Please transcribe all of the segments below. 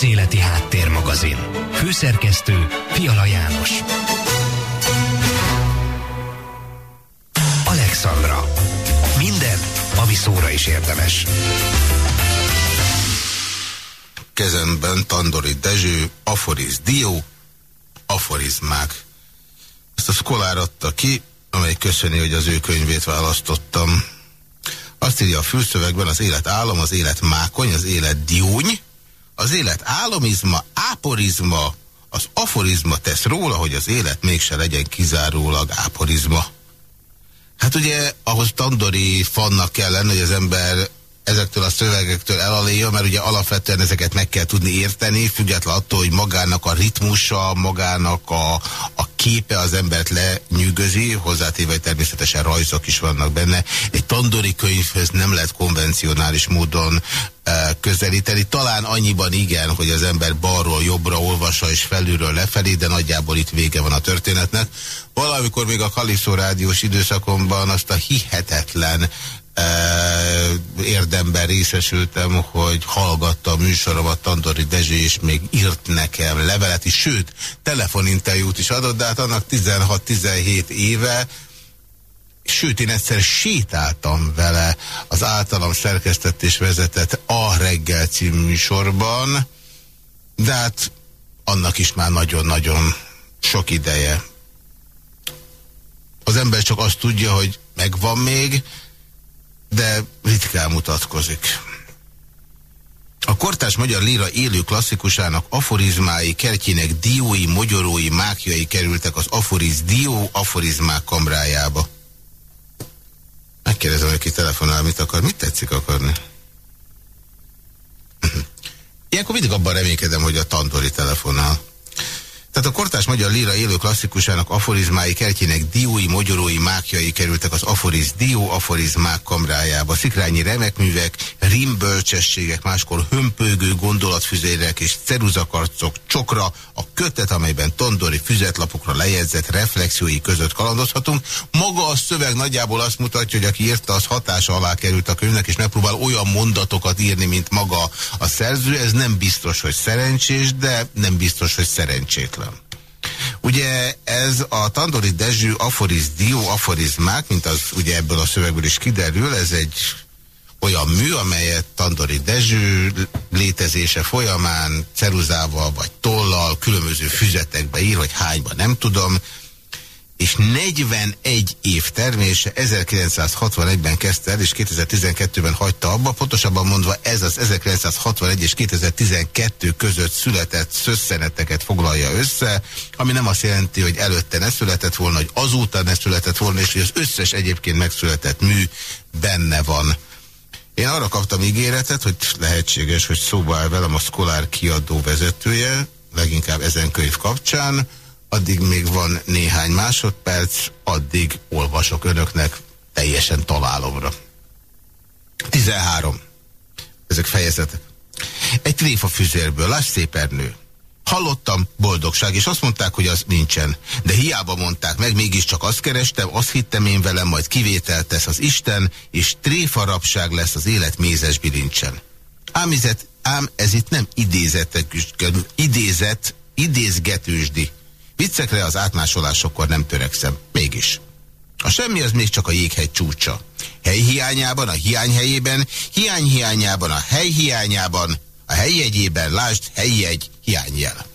Közéleti Háttérmagazin. Főszerkesztő Fiala János. Alexandra. Minden, ami szóra is érdemes. Kezemben Tandori Dezső, Aforiz Dió, Aforizmák. Ezt a szkolár adta ki, amely köszöni, hogy az ő könyvét választottam. Azt írja a fülszövegben, az élet álom, az élet mákony, az élet diúny, az élet álomizma, áporizma, az aforizma tesz róla, hogy az élet mégse legyen kizárólag áporizma. Hát ugye, ahhoz Tandori fannak kell lenni, hogy az ember ezektől a szövegektől elaléja, mert ugye alapvetően ezeket meg kell tudni érteni, független attól, hogy magának a ritmusa, magának a, a képe az embert lenyűgözi, hozzátéve, hogy természetesen rajzok is vannak benne. Egy tandori könyvhöz nem lehet konvencionális módon e, közelíteni. Talán annyiban igen, hogy az ember balról jobbra olvassa és felülről lefelé, de nagyjából itt vége van a történetnek. Valamikor még a Kaliszó rádiós időszakomban azt a hihetetlen érdemben részesültem, hogy hallgatta a műsoromat Tandori Dezsé, és még írt nekem levelet is, sőt, telefoninterjút is adott, de hát annak 16-17 éve, sőt, én egyszer sétáltam vele az általam szerkesztett és vezetett A reggel című műsorban, de hát annak is már nagyon-nagyon sok ideje. Az ember csak azt tudja, hogy megvan még, de ritkán mutatkozik. A kortás magyar líra élő klasszikusának aforizmái, kertjének diói, mogyorói, mákjai kerültek az aforiz dió aforizmák kamrájába. Megkérdezem, hogy ki telefonál, mit akar, mit tetszik akarni? Ilyenkor mindig abban reménykedem, hogy a Tantori telefonál. Tehát a kortás magyar líra élő klasszikusának aforizmái kertjének diói, mogyorói, mákjai kerültek az aforiz dió, aforizmák kamrájába. Szikrányi remekművek, rimbölcsességek, máskor hömpögő gondolatfüzérek és ceruzakarcok csokra, a kötet, amelyben tondori füzetlapokra lejegyzett reflexiói között kalandozhatunk. Maga a szöveg nagyjából azt mutatja, hogy aki írta, az hatása alá került a könyvnek, és megpróbál olyan mondatokat írni, mint maga a szerző. Ez nem biztos, hogy szerencsés, de nem biztos, hogy szerencsétlen. Ugye ez a Tandori Dezső aforiz dió aforizmák, mint az ugye ebből a szövegből is kiderül, ez egy olyan mű, amelyet Tandori Dezső létezése folyamán ceruzával vagy tollal különböző füzetekbe ír, hogy hányba nem tudom, és 41 év termése 1961-ben kezdte el, és 2012-ben hagyta abba. Pontosabban mondva ez az 1961 és 2012 között született szösszeneteket foglalja össze, ami nem azt jelenti, hogy előtte ne született volna, hogy azóta ne született volna, és hogy az összes egyébként megszületett mű benne van. Én arra kaptam ígéretet, hogy lehetséges, hogy szóba áll velem a Szkolár kiadó vezetője, leginkább ezen könyv kapcsán, addig még van néhány másodperc, addig olvasok önöknek teljesen találomra. 13. Ezek fejezetek. Egy tréfa füzérből, láss szép nő. Hallottam, boldogság, és azt mondták, hogy az nincsen. De hiába mondták meg, mégiscsak azt kerestem, azt hittem én velem, majd kivételt tesz az Isten, és tréfarapság lesz az élet mézes bilincsen. Ám, izet, ám ez itt nem idézetek, idézet, idézgetősdi. Viccekre az átmásolásokkor nem törekszem. Mégis. A semmi az még csak a jéghegy csúcsa. Hely hiányában, a hiány helyében, hiány hiányában, a hely hiányában, a helyjegyében, lásd, helyjegy, hiányjel.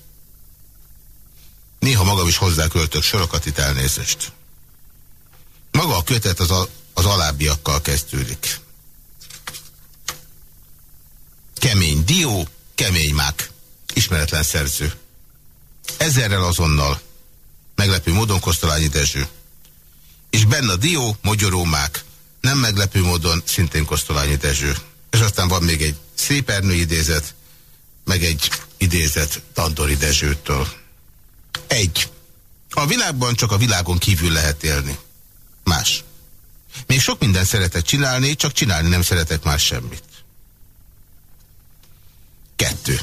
Néha magam is hozzáköltök sorokat, itt elnézést. Maga a kötet az, a, az alábbiakkal kezdődik. Kemény dió, kemény mák. Ismeretlen szerző. Ezerrel azonnal. Meglepő módon Kosztolányi Dezső. És benne dió, mogyorómák. Nem meglepő módon szintén Kosztolányi Dezső. És aztán van még egy szép Ernő idézet, meg egy idézet Tandori Dezsőtől. Egy. A világban csak a világon kívül lehet élni. Más. Még sok minden szeretek csinálni, csak csinálni nem szeretek már semmit. Kettő.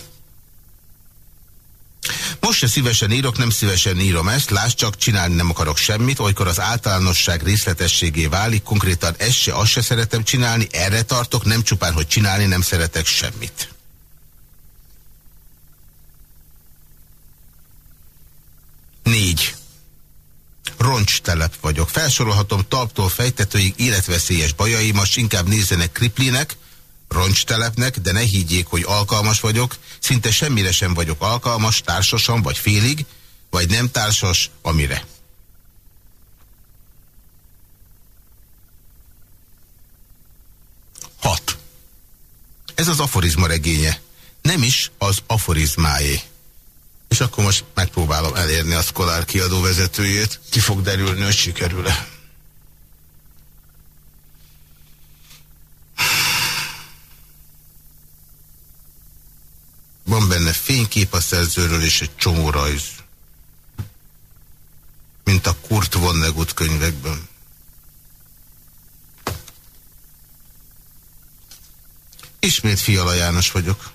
Most se szívesen írok, nem szívesen írom ezt, lásd csak, csinálni nem akarok semmit, olykor az általánosság részletességé válik, konkrétan ezt se, azt se szeretem csinálni, erre tartok, nem csupán, hogy csinálni nem szeretek semmit. Négy. Roncstelep vagyok. Felsorolhatom talptól fejtetőig életveszélyes bajaim, most inkább nézzenek Kriplinek, roncstelepnek, de ne higgyék, hogy alkalmas vagyok. Szinte semmire sem vagyok alkalmas, társasan vagy félig, vagy nem társas, amire. Hat. Ez az aforizma regénye. Nem is az aforizmáé. És akkor most megpróbálom elérni a Szkolár kiadó vezetőjét. Ki fog derülni, hogy sikerül-e. Van benne fénykép a szerzőről és egy csomó rajz. Mint a Kurt Vonnegut könyvekben. Ismét Fiala János vagyok.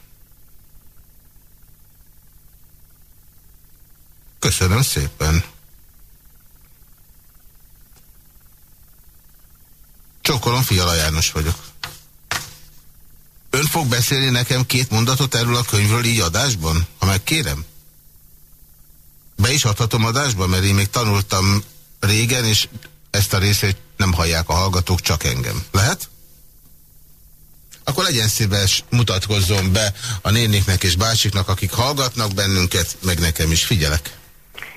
Köszönöm szépen. Csókolom, Fiala János vagyok. Ön fog beszélni nekem két mondatot erről a könyvről így adásban, ha megkérem? Be is adhatom adásba, mert én még tanultam régen, és ezt a részét nem hallják a hallgatók, csak engem. Lehet? Akkor legyen szíves, mutatkozzon be a néniknek és bácsiknak, akik hallgatnak bennünket, meg nekem is. Figyelek!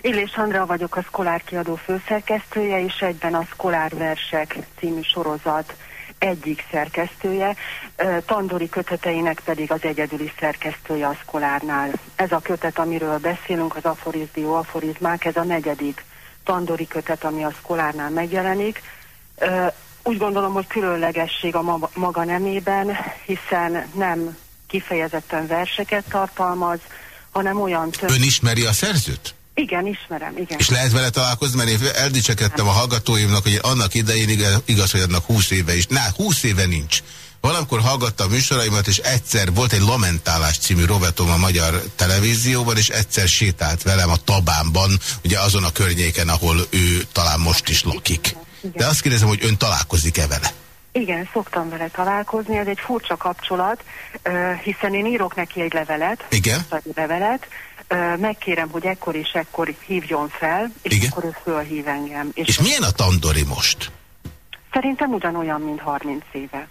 Illés Andra vagyok a Szkolár kiadó főszerkesztője, és egyben a Szkolár Versek című sorozat egyik szerkesztője, Tandori köteteinek pedig az egyedüli szerkesztője a Szkolárnál. Ez a kötet, amiről beszélünk, az aforizdió aforizmák, ez a negyedik Tandori kötet, ami a Szkolárnál megjelenik. Úgy gondolom, hogy különlegesség a maga nemében, hiszen nem kifejezetten verseket tartalmaz, hanem olyan. Ön ismeri a szerzőt? Igen, ismerem, igen. És lehet vele találkozni, mert én eldicsekedtem a hallgatóimnak, hogy annak idején igaz, igaz hogy annak 20 éve is. Na, 20 éve nincs. Valamikor hallgattam a műsoraimat, és egyszer volt egy Lamentálás című rovatom a magyar televízióban, és egyszer sétált velem a Tabánban, ugye azon a környéken, ahol ő talán most is lakik. De azt kérdezem, hogy ön találkozik-e vele? Igen, szoktam vele találkozni, ez egy furcsa kapcsolat, hiszen én írok neki egy levelet, Igen? egy levelet, megkérem, hogy ekkor és ekkor hívjon fel, és Igen? akkor ő fölhív engem. És, és milyen a Tandori most? Szerintem ugyanolyan, mint 30 éve.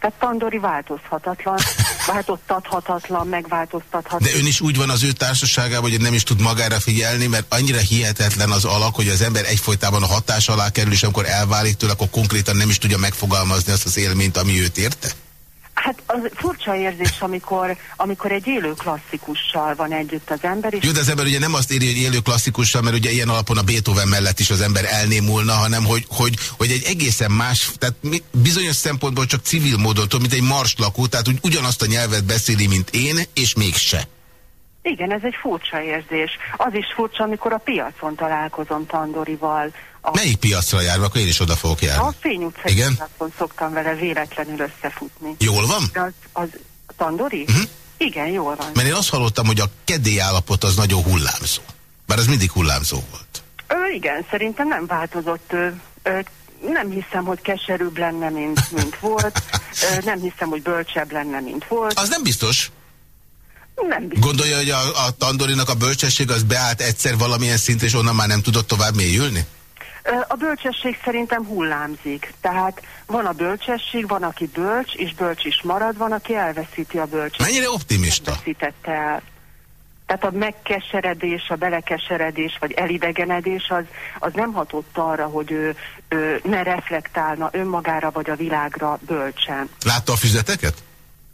Tehát Tandori változhatatlan, változtathatatlan, megváltoztathatatlan. De ön is úgy van az ő társaságában, hogy nem is tud magára figyelni, mert annyira hihetetlen az alak, hogy az ember egyfolytában a hatás alá kerül, és amikor elválik tőle, akkor konkrétan nem is tudja megfogalmazni azt az élményt, ami őt érte? Hát az furcsa érzés, amikor, amikor egy élő klasszikussal van együtt az ember. És Jó, de az ember ugye nem azt éri, hogy élő klasszikussal, mert ugye ilyen alapon a Beethoven mellett is az ember elnémulna, hanem hogy, hogy, hogy egy egészen más, tehát bizonyos szempontból csak civil módon, mint egy marslakó, tehát úgy ugyanazt a nyelvet beszéli, mint én, és mégse. Igen, ez egy furcsa érzés. Az is furcsa, amikor a piacon találkozom Tandorival, a... Melyik piacra jár, akkor én is oda fogok járni? A Fény utcai Igen? szoktam vele véletlenül összefutni. Jól van? az, az Tandori? Uh mhm. -huh. Igen, jól van. Mert én azt hallottam, hogy a kedély állapot az nagyon hullámzó. Bár az mindig hullámzó volt. Ö, igen, szerintem nem változott. Ö, ö, nem hiszem, hogy keserűbb lenne, mint, mint volt. Ö, nem hiszem, hogy bölcsebb lenne, mint volt. Az nem biztos. Nem biztos. Gondolja, hogy a, a Tandorinak a bölcsesség az beállt egyszer valamilyen szint, és onnan már nem tudott tovább mélyülni? A bölcsesség szerintem hullámzik. Tehát van a bölcsesség, van, aki bölcs, és bölcs is marad, van, aki elveszíti a bölcsességet. Mennyire optimista? Elveszítette el. Tehát a megkeseredés, a belekeseredés, vagy elidegenedés az, az nem hatott arra, hogy ő, ő ne reflektálna önmagára, vagy a világra bölcsen. Látta a füzeteket?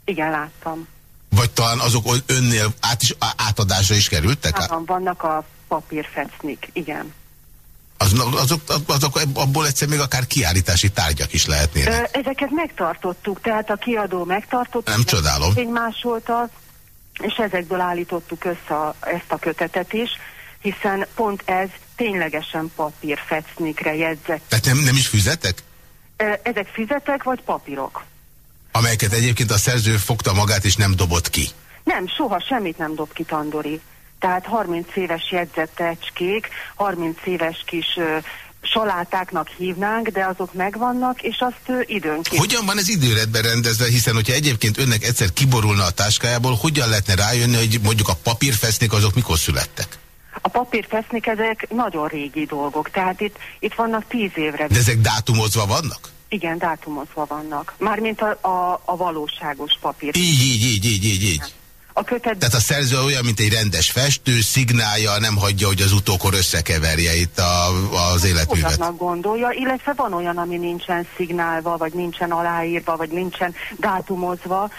Igen, láttam. Vagy talán azok önnél át is, átadásra is kerültek? Nálam vannak a papírfecnik, igen. Az, azok, azok abból egyszer még akár kiállítási tárgyak is lehetnének. Ezeket megtartottuk, tehát a kiadó megtartott. Nem csodálom. Másolta, és ezekből állítottuk össze a, ezt a kötetet is, hiszen pont ez ténylegesen papír fecnikre jegyzett. Tehát nem, nem is füzetek? Ezek füzetek vagy papírok. Amelyeket egyébként a szerző fogta magát és nem dobott ki. Nem, soha semmit nem dob ki Tandori tehát 30 éves jegyzettecskék, 30 éves kis ö, salátáknak hívnánk, de azok megvannak, és azt ö, időnként... Hogyan van ez időretben rendezve, hiszen hogyha egyébként önnek egyszer kiborulna a táskájából, hogyan lehetne rájönni, hogy mondjuk a papírfesznék azok mikor születtek? A papírfesznik ezek nagyon régi dolgok, tehát itt, itt vannak tíz évre. De ezek dátumozva vannak? Igen, dátumozva vannak. Mármint a, a, a valóságos papír. Így, így, így, így, így. így. A kötet... Tehát a szerző olyan, mint egy rendes festő, szignálja, nem hagyja, hogy az utókor összekeverje itt a, az életművet. Ugyanak gondolja, illetve van olyan, ami nincsen szignálva, vagy nincsen aláírva, vagy nincsen dátumozva,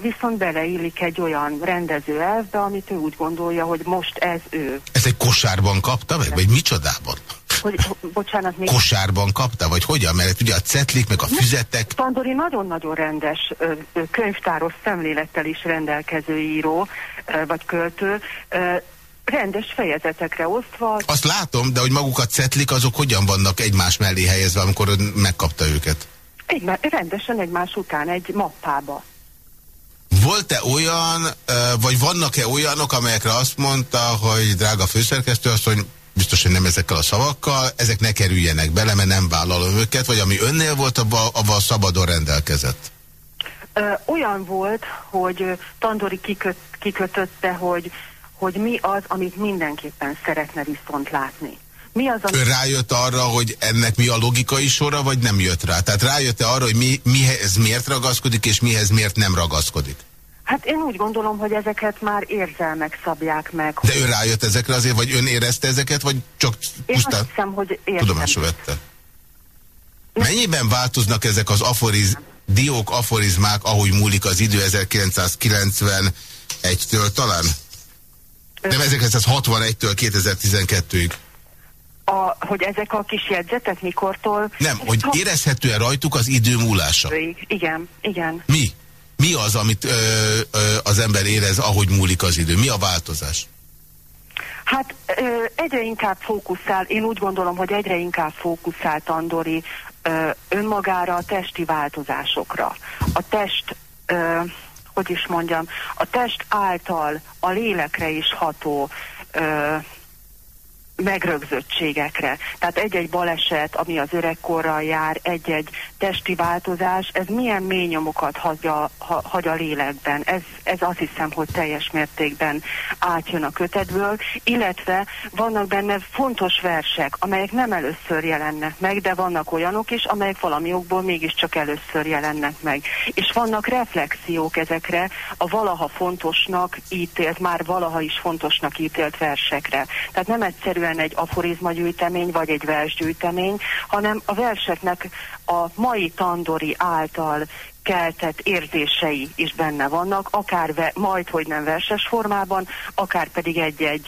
viszont beleillik egy olyan rendező elvbe, amit ő úgy gondolja, hogy most ez ő. Ez egy kosárban kapta meg, vagy micsodában? Hogy, bocsánat, még... Kosárban kapta, vagy hogyan? Mert ugye a cetlik, meg a füzetek... Tandori nagyon-nagyon rendes könyvtáros szemlélettel is rendelkező író, vagy költő, rendes fejezetekre osztva. Azt látom, de hogy maguk a cetlik, azok hogyan vannak egymás mellé helyezve, amikor megkapta őket? Egy, rendesen egymás után egy mappába. Volt-e olyan, vagy vannak-e olyanok, amelyekre azt mondta, hogy drága főszerkesztő, azt, hogy biztos, hogy nem ezekkel a szavakkal, ezek ne kerüljenek bele, mert nem vállalom őket, vagy ami önnél volt, abban szabadon rendelkezett? Olyan volt, hogy Tandori kiköt, kikötötte, hogy, hogy mi az, amit mindenképpen szeretne viszont látni. Mi az, ami... Ön rájött arra, hogy ennek mi a logikai sora, vagy nem jött rá? Tehát rájött-e arra, hogy mi, mihez miért ragaszkodik, és mihez miért nem ragaszkodik? Hát én úgy gondolom, hogy ezeket már érzelmek szabják meg. De ön rájött ezekre azért, vagy ön érezte ezeket, vagy csak pusztán... Én azt hiszem, hogy értem. Tudomásul vette. Mennyiben változnak ezek az aforiz, diók, aforizmák, ahogy múlik az idő 1991-től talán? Nem 1961-től 2012-ig. A, hogy ezek a kis jegyzetek mikortól... Nem, hogy érezhető-e rajtuk az idő múlása? Igen, igen. Mi? Mi az, amit ö, ö, az ember érez, ahogy múlik az idő? Mi a változás? Hát ö, egyre inkább fókuszál, én úgy gondolom, hogy egyre inkább fókuszál Andori ö, önmagára a testi változásokra. A test, ö, hogy is mondjam, a test által a lélekre is ható ö, megrögzöttségekre. Tehát egy-egy baleset, ami az öregkorral jár, egy-egy testi változás, ez milyen mély nyomokat hagyja, ha, hagy a lélekben. Ez, ez azt hiszem, hogy teljes mértékben átjön a kötetből, illetve vannak benne fontos versek, amelyek nem először jelennek meg, de vannak olyanok is, amelyek valami okból mégiscsak először jelennek meg. És vannak reflexiók ezekre a valaha fontosnak ítélt, már valaha is fontosnak ítélt versekre. Tehát nem egyszerűen egy aforizmagyűjtemény vagy egy versgyűjtemény, hanem a verseknek a mai tandori által keltett érzései is benne vannak, akár ve, majd, hogy nem verses formában, akár pedig egy-egy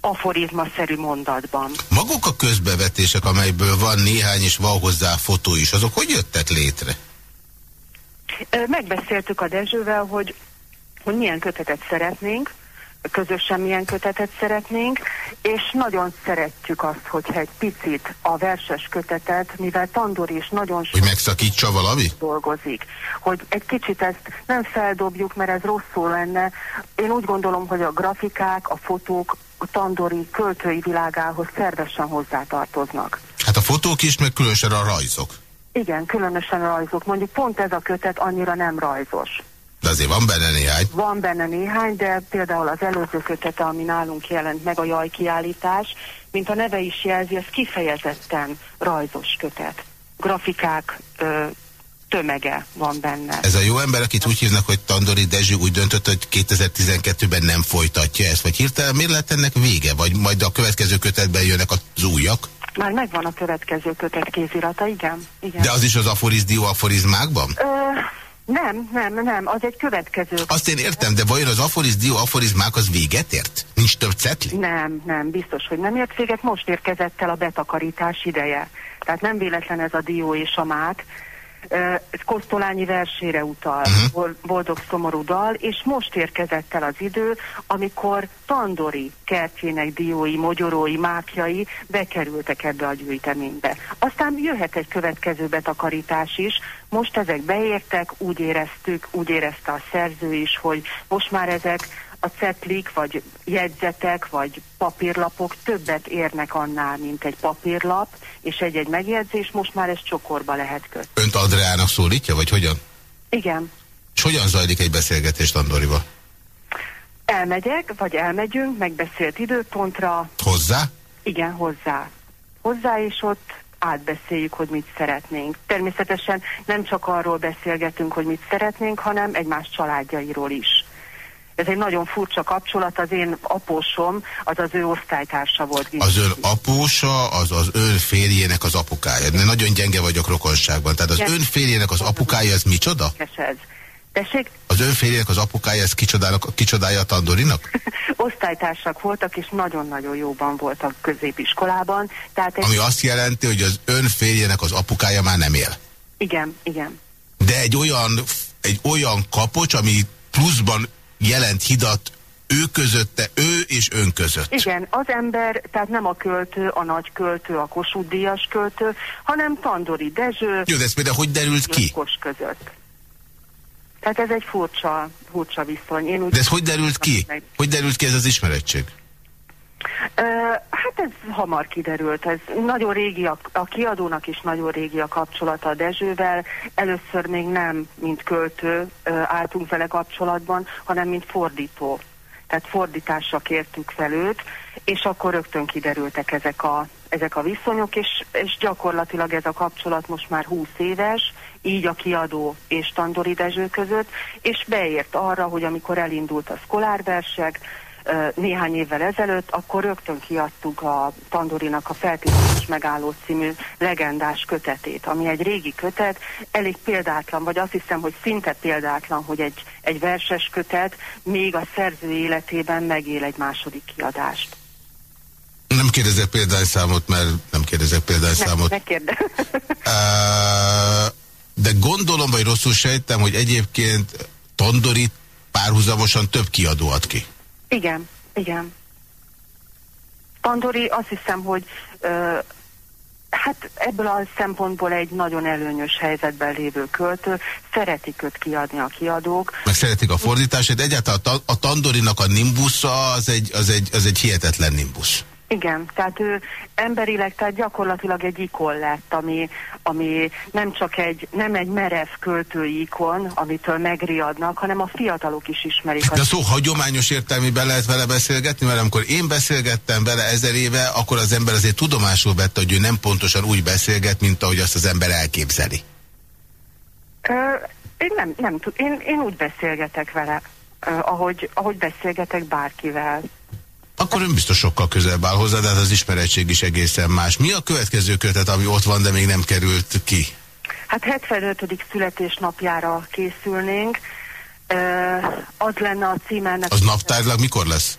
aforizmaszerű mondatban. Maguk a közbevetések, amelyből van néhány és van hozzá fotó is, azok hogy jöttek létre? Megbeszéltük a Dezsővel, hogy, hogy milyen kötetet szeretnénk, közösen milyen kötetet szeretnénk, és nagyon szeretjük azt, hogyha egy picit a verses kötetet, mivel Tandor is nagyon sok... Hogy megszakítsa valami? Dolgozik. Hogy egy kicsit ezt nem feldobjuk, mert ez rosszul lenne. Én úgy gondolom, hogy a grafikák, a fotók a Tandori költői világához szervesen hozzátartoznak. Hát a fotók is, meg különösen a rajzok. Igen, különösen a rajzok. Mondjuk pont ez a kötet annyira nem rajzos. De azért van benne néhány. Van benne néhány, de például az előző kötete, ami nálunk jelent meg, a jaj kiállítás, mint a neve is jelzi, ez kifejezetten rajzos kötet. Grafikák, ö, tömege van benne. Ez a jó ember, akit úgy hívnak, hogy Tandori Dezső úgy döntött, hogy 2012-ben nem folytatja ezt, vagy hirtelen miért lett ennek vége? Vagy majd a következő kötetben jönnek az újak? Már megvan a következő kötet kézirata, igen. igen. De az is az aforizdió aforizmákban? Ö, nem, nem, nem, az egy következő. Azt én értem, de vajon az aforiz, dió, aforizmák az véget ért? Nincs több cetli? Nem, nem, biztos, hogy nem ért véget, most érkezett el a betakarítás ideje. Tehát nem véletlen ez a dió és a mák, ez Kosztolányi versére utal, uh-huh. boldog szomorú dal, és most érkezett el az idő, amikor Tandori kertjének diói, mogyorói, mákjai bekerültek ebbe a gyűjteménybe. Aztán jöhet egy következő betakarítás is, most ezek beértek, úgy éreztük, úgy érezte a szerző is, hogy most már ezek a cetlik, vagy jegyzetek, vagy papírlapok többet érnek annál, mint egy papírlap, és egy-egy megjegyzés, most már ez csokorba lehet kötni. Önt Adriának szólítja, vagy hogyan? Igen. És hogyan zajlik egy beszélgetés Andoriba? Elmegyek, vagy elmegyünk, megbeszélt időpontra. Hozzá? Igen, hozzá. Hozzá, és ott átbeszéljük, hogy mit szeretnénk. Természetesen nem csak arról beszélgetünk, hogy mit szeretnénk, hanem egymás családjairól is. Ez egy nagyon furcsa kapcsolat, az én apósom, az az ő osztálytársa volt. Az ön apósa, az az ön férjének az apukája. De nagyon gyenge vagyok rokonságban. Tehát az ön férjének az apukája, az micsoda? Ez. Tessék? Az ön férjének az apukája, ez kicsodája a Tandorinak? Osztálytársak voltak, és nagyon-nagyon jóban voltak középiskolában. Tehát egy... Ami azt jelenti, hogy az ön férjének az apukája már nem él. Igen, igen. De egy olyan, egy olyan kapocs, ami pluszban jelent hidat ő közötte, ő és ön között. Igen, az ember, tehát nem a költő, a nagy költő, a Kossuth Díjas költő, hanem Tandori Dezső. Jó, de ez például hogy derült ki? között. Tehát ez egy furcsa, furcsa viszony. Én úgy De ez hogy derült ki? Meg. Hogy derült ki ez az ismerettség? Hát ez hamar kiderült. Ez nagyon régi, a, a kiadónak is nagyon régi a kapcsolata a Dezsővel. Először még nem, mint költő álltunk vele kapcsolatban, hanem mint fordító. Tehát fordításra kértük fel őt, és akkor rögtön kiderültek ezek a, ezek a viszonyok, és, és gyakorlatilag ez a kapcsolat most már 20 éves, így a kiadó és Tandori Dezső között, és beért arra, hogy amikor elindult a szkolárversek, néhány évvel ezelőtt, akkor rögtön kiadtuk a Tandorinak a Feltételes Megálló című legendás kötetét, ami egy régi kötet, elég példátlan, vagy azt hiszem, hogy szinte példátlan, hogy egy, egy verses kötet még a szerző életében megél egy második kiadást. Nem kérdezek példányszámot, mert nem kérdezek példányszámot. Ne, ne kérdez. De gondolom, vagy rosszul sejtem, hogy egyébként Tondorit párhuzamosan több kiadó ad ki. Igen, igen. Tandori azt hiszem, hogy ö, hát ebből a szempontból egy nagyon előnyös helyzetben lévő költő, szeretik őt kiadni a kiadók. Meg szeretik a fordítását, egyáltalán a Tandorinak a nimbusza az egy, az, egy, az egy hihetetlen nimbusz. Igen, tehát ő emberileg, tehát gyakorlatilag egy ikon lett, ami, ami nem csak egy, nem egy merev költői ikon, amitől megriadnak, hanem a fiatalok is ismerik. De szó hagyományos értelmében lehet vele beszélgetni, mert amikor én beszélgettem vele ezer éve, akkor az ember azért tudomásul vette, hogy ő nem pontosan úgy beszélget, mint ahogy azt az ember elképzeli. Ö, én nem, nem tud, én, én úgy beszélgetek vele, ahogy, ahogy beszélgetek bárkivel. Akkor ön biztos sokkal közelebb áll hozzá, de hát az ismerettség is egészen más. Mi a következő kötet, ami ott van, de még nem került ki? Hát 75. születésnapjára készülnénk. Az lenne a címe ennek. Az naptárlag mikor lesz?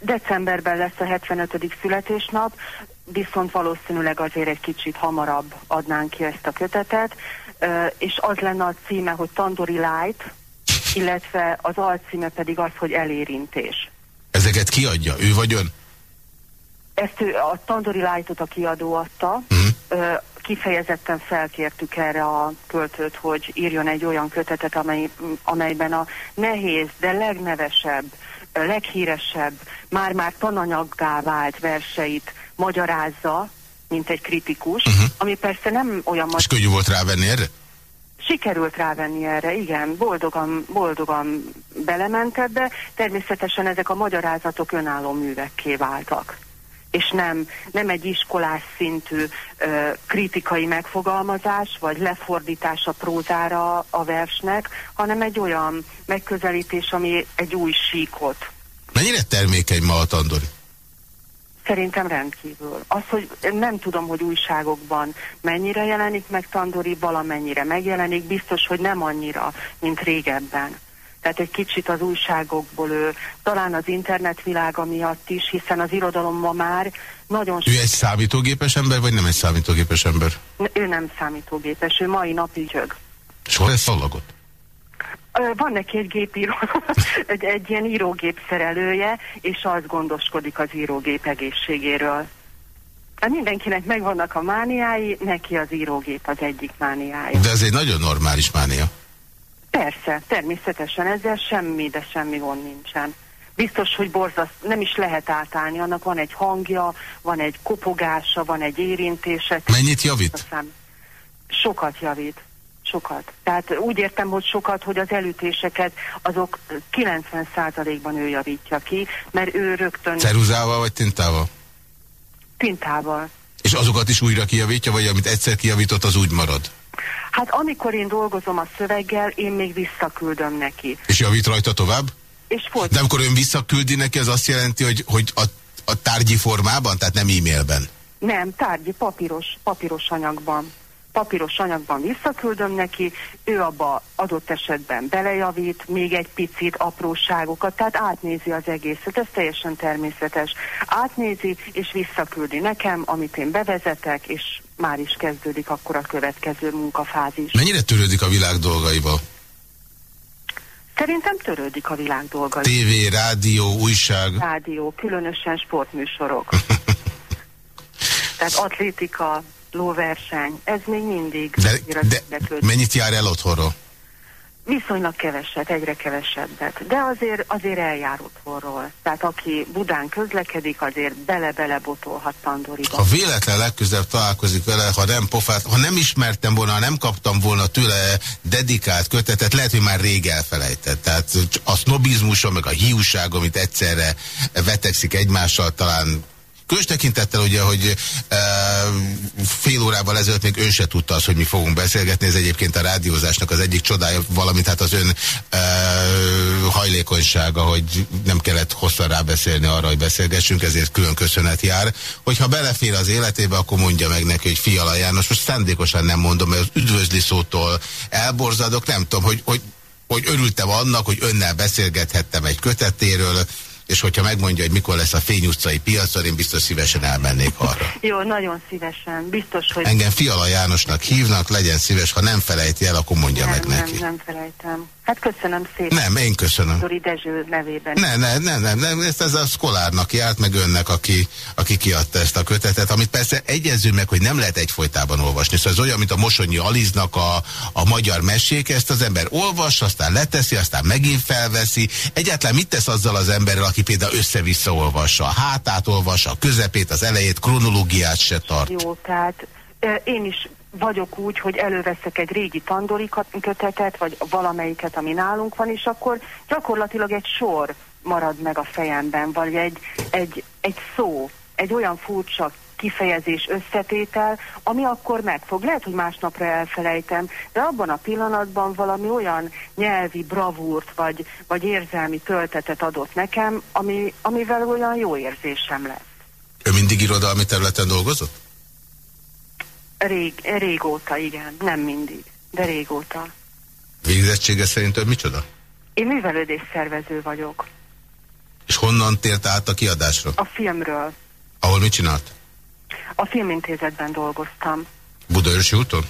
Decemberben lesz a 75. születésnap, viszont valószínűleg azért egy kicsit hamarabb adnánk ki ezt a kötetet, és az lenne a címe, hogy Tandori Light, illetve az alcíme pedig az, hogy elérintés. Ezeket kiadja? Ő vagy ön? Ezt ő, a Tandori Lightot a kiadó adta. Uh-huh. Kifejezetten felkértük erre a költőt, hogy írjon egy olyan kötetet, amely, amelyben a nehéz, de legnevesebb, leghíresebb, már-már tananyaggá vált verseit magyarázza, mint egy kritikus, uh-huh. ami persze nem olyan... És könnyű volt rávenni erre? Sikerült rávenni erre, igen, boldogan, boldogan belement ebbe, természetesen ezek a magyarázatok önálló művekké váltak és nem, nem egy iskolás szintű ö, kritikai megfogalmazás, vagy lefordítás a prózára a versnek, hanem egy olyan megközelítés, ami egy új síkot. Mennyire termékeny ma a tandori? Szerintem rendkívül. Az, hogy nem tudom, hogy újságokban mennyire jelenik meg Tandori, valamennyire megjelenik, biztos, hogy nem annyira, mint régebben. Tehát egy kicsit az újságokból ő, talán az internetvilága miatt is, hiszen az irodalom ma már nagyon... Ő egy számítógépes ember, vagy nem egy számítógépes ember? Ő nem számítógépes, ő mai napig csög. És hol ez szallagott? Van neki egy gépíró, egy, egy ilyen írógép szerelője, és az gondoskodik az írógép egészségéről. Hát mindenkinek megvannak a mániái, neki az írógép az egyik mániája. De ez egy nagyon normális mánia. Persze, természetesen ezzel semmi, de semmi gond nincsen. Biztos, hogy borzaszt, nem is lehet átállni, annak van egy hangja, van egy kopogása, van egy érintése. Mennyit javít? Sokat javít sokat. Tehát úgy értem, hogy sokat, hogy az elütéseket azok 90%-ban ő javítja ki, mert ő rögtön... Ceruzával vagy tintával? Tintával. És azokat is újra kijavítja, vagy amit egyszer kijavított, az úgy marad? Hát amikor én dolgozom a szöveggel, én még visszaküldöm neki. És javít rajta tovább? És folyt... De amikor ön visszaküldi neki, az azt jelenti, hogy, hogy a, a tárgyi formában, tehát nem e-mailben? Nem, tárgyi, papíros, papíros anyagban. Papíros anyagban visszaküldöm neki, ő abba adott esetben belejavít, még egy picit apróságokat, tehát átnézi az egészet, ez teljesen természetes. Átnézi és visszaküldi nekem, amit én bevezetek, és már is kezdődik akkor a következő munkafázis. Mennyire törődik a világ dolgaival? Szerintem törődik a világ dolga. TV, rádió, újság. Rádió, különösen sportműsorok. Tehát atlétika, lóverseny, ez még mindig. De, de mennyit jár el otthonról? Viszonylag keveset, egyre kevesebbet, de azért, azért eljár otthonról. Tehát aki Budán közlekedik, azért bele-bele botolhat Tandoriba. Ha véletlen legközelebb találkozik vele, ha nem pofát, ha nem ismertem volna, ha nem kaptam volna tőle dedikált kötetet, lehet, hogy már rég elfelejtett. Tehát a sznobizmusa, meg a hiúság, amit egyszerre vetekszik egymással, talán Különös tekintettel ugye, hogy e, fél órával ezelőtt még ön se tudta azt, hogy mi fogunk beszélgetni, ez egyébként a rádiózásnak az egyik csodája, valamint hát az ön e, hajlékonysága, hogy nem kellett hosszan rábeszélni arra, hogy beszélgessünk, ezért külön köszönet jár. Hogyha belefér az életébe, akkor mondja meg neki, hogy Fiala János, most szándékosan nem mondom, mert az üdvözli szótól elborzadok, nem tudom, hogy, hogy, hogy örültem annak, hogy önnel beszélgethettem egy kötetéről, és hogyha megmondja, hogy mikor lesz a Fény utcai piacon, én biztos szívesen elmennék arra. Jó, nagyon szívesen. Biztos, hogy... Engem Fiala Jánosnak hívnak, legyen szíves, ha nem felejti el, akkor mondja nem, meg neki. Nem, nem felejtem. Hát köszönöm szépen. Nem, én köszönöm. Dori Dezső nevében. Ne, ne, ne, ne, nem, ezt ez a szkolárnak járt, meg önnek, aki, aki kiadta ezt a kötetet, amit persze egyezünk meg, hogy nem lehet egyfolytában olvasni. Szóval ez olyan, mint a Mosonyi Aliznak a, a magyar mesék, ezt az ember olvas, aztán leteszi, aztán megint felveszi. Egyáltalán mit tesz azzal az emberrel, aki például össze-vissza olvassa? A hátát olvassa, a közepét, az elejét, kronológiát se tart. Jó, tehát én is vagyok úgy, hogy előveszek egy régi tandori kötetet, vagy valamelyiket, ami nálunk van, és akkor gyakorlatilag egy sor marad meg a fejemben, vagy egy, egy, egy szó, egy olyan furcsa kifejezés összetétel, ami akkor megfog. Lehet, hogy másnapra elfelejtem, de abban a pillanatban valami olyan nyelvi bravúrt, vagy, vagy érzelmi töltetet adott nekem, ami, amivel olyan jó érzésem lesz. Ő mindig irodalmi területen dolgozott? Rég, régóta, igen. Nem mindig, de régóta. Végzettsége szerint ön micsoda? Én művelődés szervező vagyok. És honnan tért át a kiadásra? A filmről. Ahol mit csinált? A filmintézetben dolgoztam. Budaörsi úton?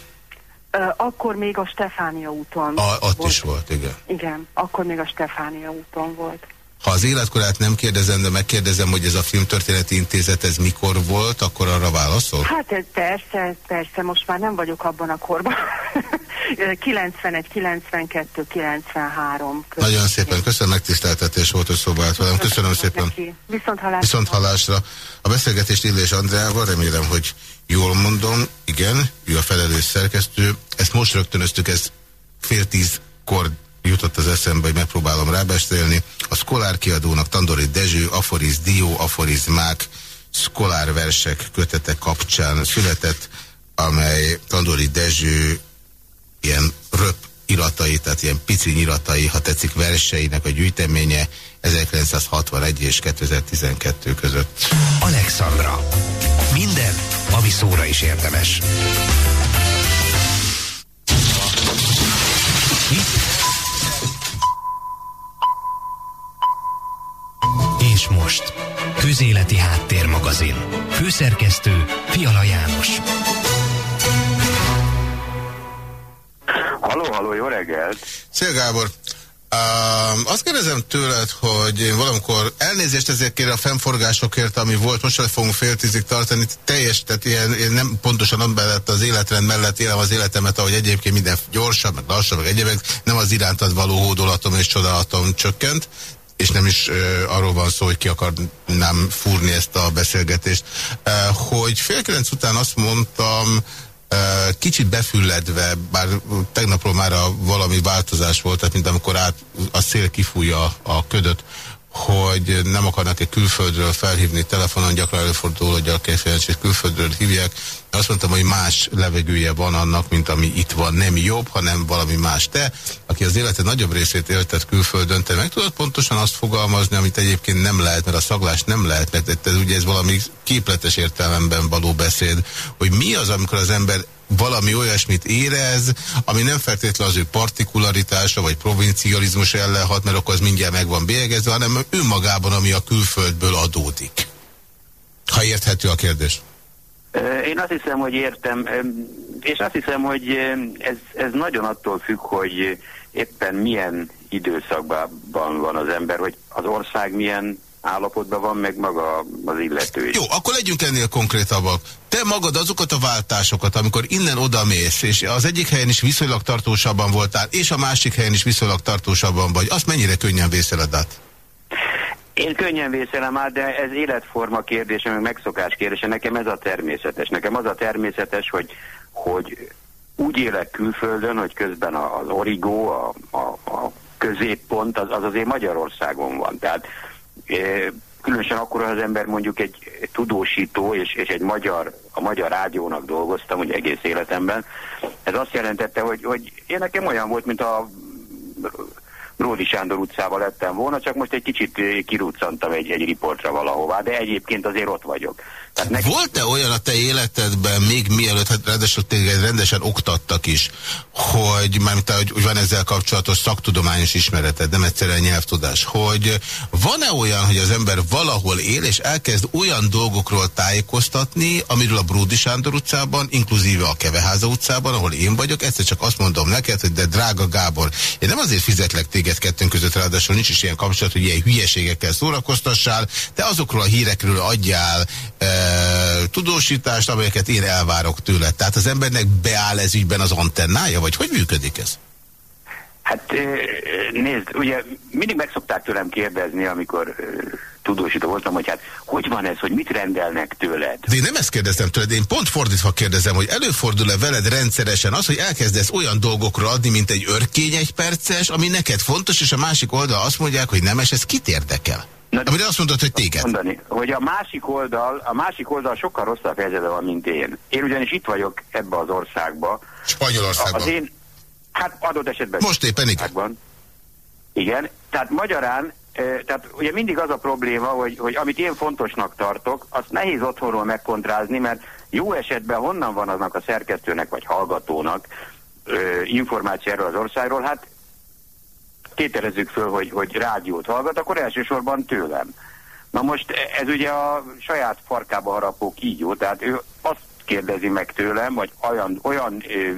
Akkor még a Stefánia úton. A, ott volt. is volt, igen. Igen, akkor még a Stefánia úton volt. Ha az életkorát nem kérdezem, de megkérdezem, hogy ez a filmtörténeti intézet, ez mikor volt, akkor arra válaszol? Hát ez persze, persze, most már nem vagyok abban a korban. 91, 92, 93. Között. Nagyon szépen, köszönöm, megtiszteltetés volt, hogy szóba állt velem. Köszönöm, szépen. Viszont hallásra. Viszont hallásra. A beszélgetést Illés Andreával, remélem, hogy jól mondom, igen, ő a felelős szerkesztő. Ezt most rögtönöztük, ez fél tízkor jutott az eszembe, hogy megpróbálom rábeszélni. A Szkolár kiadónak Tandori Dezső, Aforiz Dió, Aforizmák, Szkolár versek kötete kapcsán született, amely Tandori Dezső ilyen röp iratai, tehát ilyen pici nyiratai, ha tetszik, verseinek a gyűjteménye 1961 és 2012 között. Alexandra. Minden, ami szóra is érdemes. És most, Közéleti Háttérmagazin. Főszerkesztő Fiala János. Halló, halló, jó reggelt! Szia Gábor! Uh, azt kérdezem tőled, hogy én valamikor elnézést ezekért a fennforgásokért, ami volt, most le fogunk fél tízig tartani, teljes, tehát ilyen, én nem pontosan mellett az életrend mellett élem az életemet, ahogy egyébként minden gyorsabb, meg lassabb, meg egyébként nem az irántad való hódolatom és csodálatom csökkent, és nem is uh, arról van szó, hogy ki akarnám fúrni ezt a beszélgetést, uh, hogy fél kilenc után azt mondtam, kicsit befülledve, bár tegnapról már a valami változás volt, tehát mint amikor át, a szél kifújja a ködöt, hogy nem akarnak-e külföldről felhívni telefonon, gyakran előfordul, hogy a kérfélensét külföldről hívják. Azt mondtam, hogy más levegője van annak, mint ami itt van. Nem jobb, hanem valami más. Te, aki az élete nagyobb részét éltet külföldön, te meg tudod pontosan azt fogalmazni, amit egyébként nem lehet, mert a szaglás nem lehet, mert ez, ugye ez valami képletes értelemben való beszéd, hogy mi az, amikor az ember valami olyasmit érez, ami nem feltétlenül az ő partikularitása vagy provincializmus ellen hat, mert akkor az mindjárt meg van bélyegezve, hanem önmagában, ami a külföldből adódik. Ha érthető a kérdés. Én azt hiszem, hogy értem, és azt hiszem, hogy ez, ez nagyon attól függ, hogy éppen milyen időszakban van az ember, hogy az ország milyen állapotban van, meg maga az illető is. Jó, akkor legyünk ennél konkrétabbak. Te magad azokat a váltásokat, amikor innen oda mész, és az egyik helyen is viszonylag tartósabban voltál, és a másik helyen is viszonylag tartósabban vagy, azt mennyire könnyen vészeled át? Én könnyen vészelem át, de ez életforma kérdése, meg megszokás kérdése. Nekem ez a természetes. Nekem az a természetes, hogy, hogy úgy élek külföldön, hogy közben az origó, a, a, a középpont, az, az azért Magyarországon van. Tehát különösen akkor, ha az ember mondjuk egy, egy tudósító és, és egy magyar, a magyar rádiónak dolgoztam, ugye egész életemben, ez azt jelentette, hogy, hogy én nekem olyan volt, mint a Ródi Sándor utcával lettem volna, csak most egy kicsit kiruccantam egy, egy riportra valahová, de egyébként azért ott vagyok. Neki... Volt-e olyan a te életedben, még mielőtt, hát ráadásul téged rendesen oktattak is, hogy mármint, hogy, hogy van ezzel kapcsolatos szaktudományos ismereted, nem egyszerűen nyelvtudás, hogy van-e olyan, hogy az ember valahol él, és elkezd olyan dolgokról tájékoztatni, amiről a Bródi Sándor utcában, inkluzíve a Keveháza utcában, ahol én vagyok, egyszer csak azt mondom neked, hogy de drága Gábor, én nem azért fizetlek téged kettőnk között, ráadásul nincs is ilyen kapcsolat, hogy ilyen hülyeségekkel szórakoztassál, de azokról a hírekről adjál e, tudósítást, amelyeket én elvárok tőle. Tehát az embernek beáll ez ügyben az antennája, vagy hogy működik ez? Hát nézd, ugye mindig meg szokták tőlem kérdezni, amikor tudósító voltam, hogy hát hogy van ez, hogy mit rendelnek tőled? De én nem ezt kérdeztem tőled, én pont fordítva kérdezem, hogy előfordul-e veled rendszeresen az, hogy elkezdesz olyan dolgokra adni, mint egy örkény egy perces, ami neked fontos, és a másik oldal azt mondják, hogy nem, és ez kit érdekel? Na, Amire azt mondod, hogy téged. Mondani, hogy a másik oldal, a másik oldal sokkal rosszabb helyzetben van, mint én. Én ugyanis itt vagyok ebbe az országba. Spanyolországban. Az én, hát adott esetben. Most éppen igen. Igen, tehát magyarán tehát ugye mindig az a probléma, hogy, hogy amit én fontosnak tartok, azt nehéz otthonról megkontrázni, mert jó esetben honnan van aznak a szerkesztőnek vagy hallgatónak információ erről az országról, hát tételezzük föl, hogy, hogy rádiót hallgat, akkor elsősorban tőlem. Na most ez ugye a saját farkába harapó kígyó, tehát ő azt kérdezi meg tőlem, vagy olyan, olyan ö,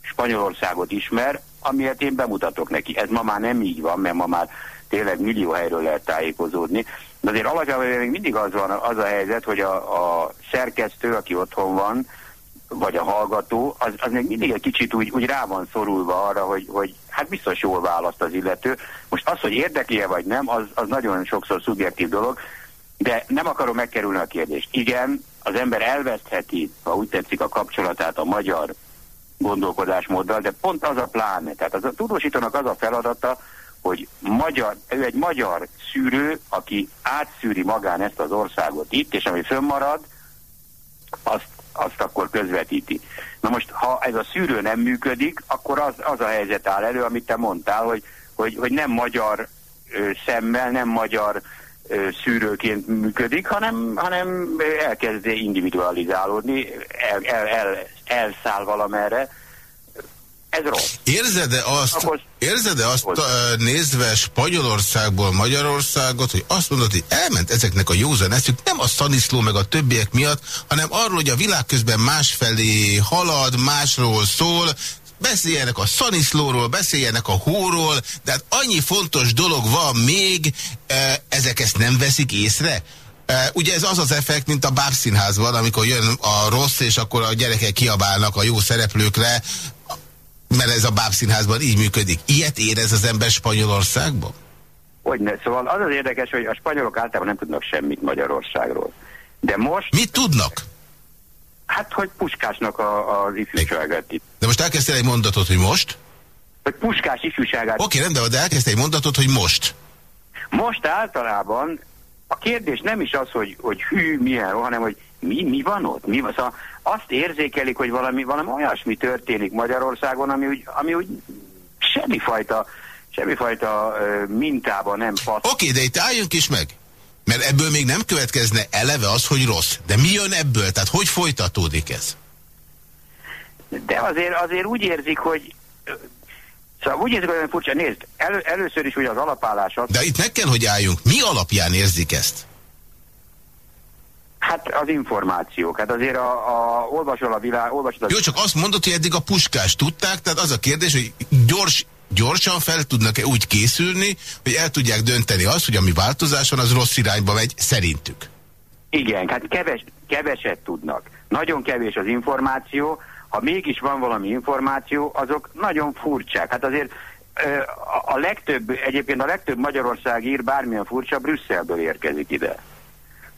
Spanyolországot ismer, amiért én bemutatok neki. Ez ma már nem így van, mert ma már tényleg millió helyről lehet tájékozódni. De azért alapjában még mindig az van az a helyzet, hogy a, a szerkesztő, aki otthon van, vagy a hallgató, az, az még mindig egy kicsit úgy, úgy rá van szorulva arra, hogy, hogy hát biztos jól választ az illető. Most az, hogy érdekli -e vagy nem, az, az nagyon sokszor szubjektív dolog, de nem akarom megkerülni a kérdést. Igen, az ember elvesztheti, ha úgy tetszik, a kapcsolatát a magyar gondolkodásmóddal, de pont az a pláne. Tehát az a tudósítónak az a feladata, hogy magyar, ő egy magyar szűrő, aki átszűri magán ezt az országot itt, és ami fönnmarad, azt, azt akkor közvetíti. Na most, ha ez a szűrő nem működik, akkor az, az a helyzet áll elő, amit te mondtál, hogy, hogy, hogy nem magyar ö, szemmel, nem magyar ö, szűrőként működik, hanem, hanem elkezd individualizálódni, el, el, el, elszáll valamerre, ez rossz. Érzed-e azt, érzed-e azt nézve Spanyolországból Magyarországot, hogy azt mondod, hogy elment ezeknek a józan eszük, nem a Szaniszló meg a többiek miatt, hanem arról, hogy a világ közben másfelé halad, másról szól, beszéljenek a Szaniszlóról, beszéljenek a hóról, de hát annyi fontos dolog van még, ezek ezt nem veszik észre? Ugye ez az az effekt, mint a bábszínházban, amikor jön a rossz, és akkor a gyerekek kiabálnak a jó szereplőkre, mert ez a bábszínházban így működik. Ilyet érez az ember Spanyolországban? Hogyne. Szóval az az érdekes, hogy a spanyolok általában nem tudnak semmit Magyarországról. De most... Mit tudnak? Hát, hogy Puskásnak a, az ifjúságát itt. De most elkezdtél egy mondatot, hogy most? Hogy Puskás ifjúságát... Oké, rendben, de elkezdtél egy mondatot, hogy most. Most általában a kérdés nem is az, hogy, hogy hű, milyen, hanem hogy mi, mi van ott? Mi van? Szóval azt érzékelik, hogy valami, valami olyasmi történik Magyarországon, ami úgy, ami úgy semmifajta, semmifajta mintában nem passz. Oké, de itt álljunk is meg. Mert ebből még nem következne eleve az, hogy rossz. De mi jön ebből? Tehát hogy folytatódik ez? De azért, azért úgy érzik, hogy Szóval úgy érzik, hogy furcsa, nézd, elő, először is ugye az alapállás az... De itt meg kell, hogy álljunk. Mi alapján érzik ezt? Hát az információk. Hát azért a, a olvasol a világ... Olvasol a... Jó, csak azt mondod, hogy eddig a puskás tudták, tehát az a kérdés, hogy gyors, gyorsan fel tudnak-e úgy készülni, hogy el tudják dönteni azt, hogy ami változás van, az rossz irányba megy, szerintük. Igen, hát keves, keveset tudnak. Nagyon kevés az információ, ha mégis van valami információ, azok nagyon furcsák. Hát azért a legtöbb, egyébként a legtöbb Magyarország ír bármilyen furcsa, Brüsszelből érkezik ide.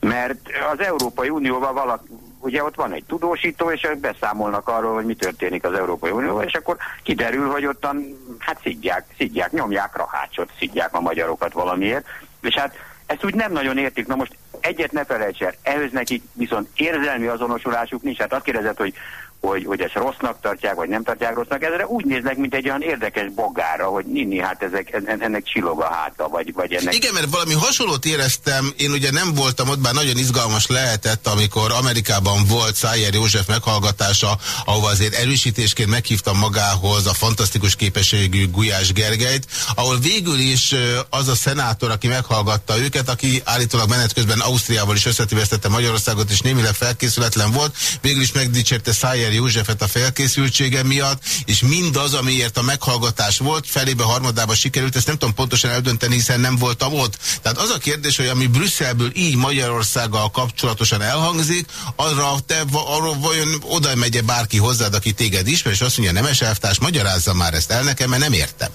Mert az Európai Unióval valak, ugye ott van egy tudósító, és ők beszámolnak arról, hogy mi történik az Európai Unióval, és akkor kiderül, hogy ottan hát szidják, szidják, nyomják rahácsot, szidják a magyarokat valamiért, és hát ezt úgy nem nagyon értik. Na most egyet ne felejts el, ehhez nekik viszont érzelmi azonosulásuk nincs. Hát azt kérdezett, hogy hogy, hogy ezt rossznak tartják, vagy nem tartják rossznak. Ezre úgy néznek, mint egy olyan érdekes bogára, hogy ninni, hát ezek, ennek csillog a háta, vagy, vagy ennek... Igen, mert valami hasonlót éreztem, én ugye nem voltam ott, bár nagyon izgalmas lehetett, amikor Amerikában volt Szájer József meghallgatása, ahova azért erősítésként meghívtam magához a fantasztikus képességű Gulyás Gergelyt, ahol végül is az a szenátor, aki meghallgatta őket, aki állítólag menet közben Ausztriával is összetévesztette Magyarországot, és némileg felkészületlen volt, végül is megdicsérte Szájer Józsefet a felkészültsége miatt, és mindaz, amiért a meghallgatás volt, felébe, harmadába sikerült, ezt nem tudom pontosan eldönteni, hiszen nem voltam ott. Tehát az a kérdés, hogy ami Brüsszelből így Magyarországgal kapcsolatosan elhangzik, arra te arról vajon oda megye bárki hozzád, aki téged ismer, és azt mondja, nemes elvtárs, magyarázza már ezt el nekem, mert nem értem.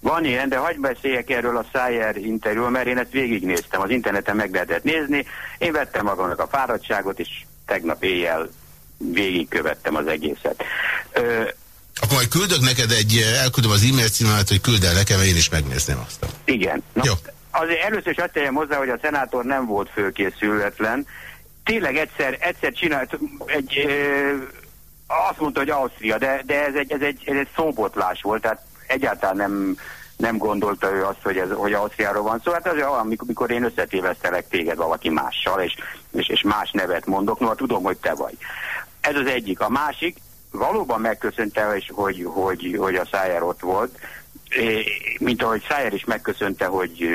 Van ilyen, de hagyd beszéljek erről a Szájer interjúról, mert én ezt végignéztem, az interneten meg lehetett nézni. Én vettem magamnak a fáradtságot, és tegnap éjjel végigkövettem az egészet. Ö, akkor majd küldök neked egy, elküldöm az e-mail címemet, hogy küld el nekem, én is megnézném azt. Igen. Na, Jó. Azért először is azt tegyem hozzá, hogy a szenátor nem volt fölkészületlen. Tényleg egyszer, egyszer csinált egy, ö, azt mondta, hogy Ausztria, de, de ez, egy, ez, egy, ez egy szóbotlás volt, tehát egyáltalán nem, nem gondolta ő azt, hogy, ez, hogy Ausztriáról van szó. Hát az olyan, mikor én összetévesztelek téged valaki mással, és, és, és más nevet mondok, no, tudom, hogy te vagy. Ez az egyik. A másik, valóban megköszönte, hogy, hogy, hogy, hogy a Szájer ott volt, mint ahogy Szájer is megköszönte, hogy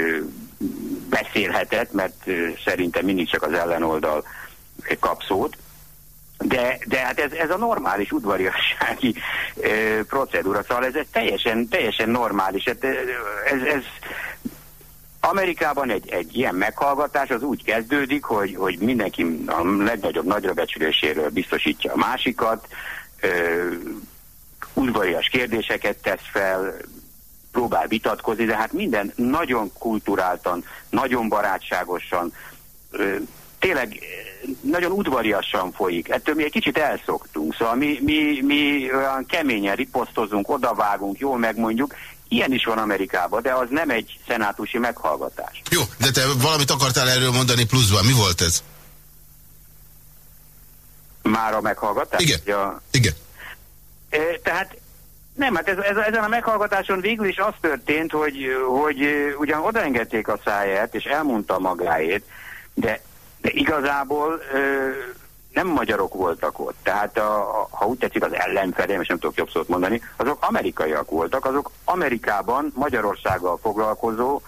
beszélhetett, mert szerintem mindig csak az ellenoldal kap szót. De, de hát ez, ez a normális udvariassági procedúra, szóval ez, ez teljesen, teljesen normális. Hát ez, ez, Amerikában egy, egy ilyen meghallgatás az úgy kezdődik, hogy, hogy mindenki a legnagyobb nagyra becsüléséről biztosítja a másikat, udvarias kérdéseket tesz fel, próbál vitatkozni, de hát minden nagyon kulturáltan, nagyon barátságosan, ö, tényleg nagyon udvariasan folyik. Ettől mi egy kicsit elszoktunk, szóval mi, mi, mi olyan keményen riposztozunk, odavágunk, jól megmondjuk, Ilyen is van Amerikában, de az nem egy szenátusi meghallgatás. Jó, de te valamit akartál erről mondani pluszban. Mi volt ez? Már a meghallgatás? Igen. Ja. Igen. E, tehát nem, hát ez, ez, ezen a meghallgatáson végül is az történt, hogy, hogy ugyan odaengedték a száját, és elmondta magáét, de, de igazából nem magyarok voltak ott. Tehát a, a, ha úgy tetszik az ellenfelé, és nem tudok jobb szót mondani, azok amerikaiak voltak, azok Amerikában Magyarországgal foglalkozó